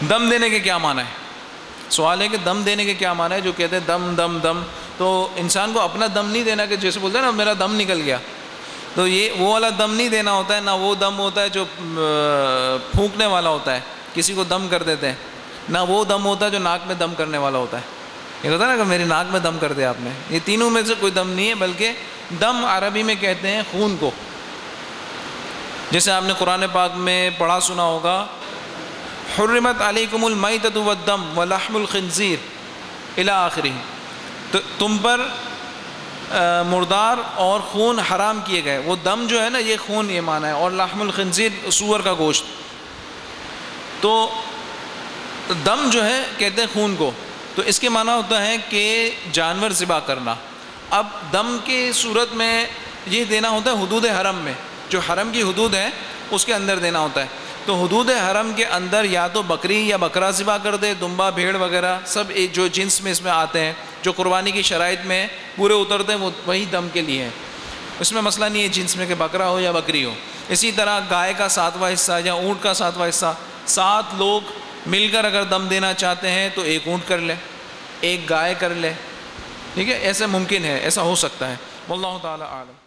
دم دینے کے کیا معنی ہے؟ سوال ہے کہ دم دینے کے کیا معنی ہے؟ جو کہتے ہیں دم دم دم، تو انسان کو اپنا دم نہیں دینا کہ جیسے بولتے ہیں نا، میرا دم نکل گیا۔ تو یہ وہ والا دم نہیں دینا ہوتا ہے، نہ وہ دم ہوتا ہے جو پھونکنے والا ہوتا ہے، کسی کو دم کر دیتے ہیں۔ نہ وہ دم ہوتا ہے جو ناک میں دم کرنے والا ہوتا ہے۔ یہ ہوتا ہے نا کہ میری ناک میں دم کر دیا آپ نے۔ یہ تینوں میں سے کوئی دم نہیں ہے، بلکہ دم عربی میں کہتے ہیں خون کو۔ جیسے آپ نے قرآن پاک میں پڑھا سنا ہوگا حرمت علیکم المیتۃ والدم ولحم الخنزیر الی آخری تو تم پر مردار اور خون حرام کیے گئے۔ وہ دم جو ہے نا، یہ خون یہ مانا ہے۔ اور لحم الخنزیر سور کا گوشت۔ تو دم جو ہے، کہتے ہیں خون کو۔ تو اس کے معنی ہوتا ہے کہ جانور ذبح کرنا۔ اب دم کی صورت میں یہ دینا ہوتا ہے حدود حرم میں۔ جو حرم کی حدود ہے اس کے اندر دینا ہوتا ہے۔ تو حدود حرم کے اندر یا تو بکری یا بکرا ذبح کر دے، دمبا، بھیڑ وغیرہ، سب ایک جو جنس میں اس میں آتے ہیں، جو قربانی کی شرائط میں پورے اترتے ہیں، وہ وہی دم کے لیے ہیں۔ اس میں مسئلہ نہیں ہے جنس میں کہ بکرا ہو یا بکری ہو۔ اسی طرح گائے کا ساتواں حصہ یا اونٹ کا ساتواں حصہ، سات لوگ مل کر اگر دم دینا چاہتے ہیں تو ایک اونٹ کر لے، ایک گائے کر لے۔ ٹھیک ہے؟ ایسا ممکن ہے، ایسا ہو سکتا ہے۔ واللہ تعالیٰ عالم۔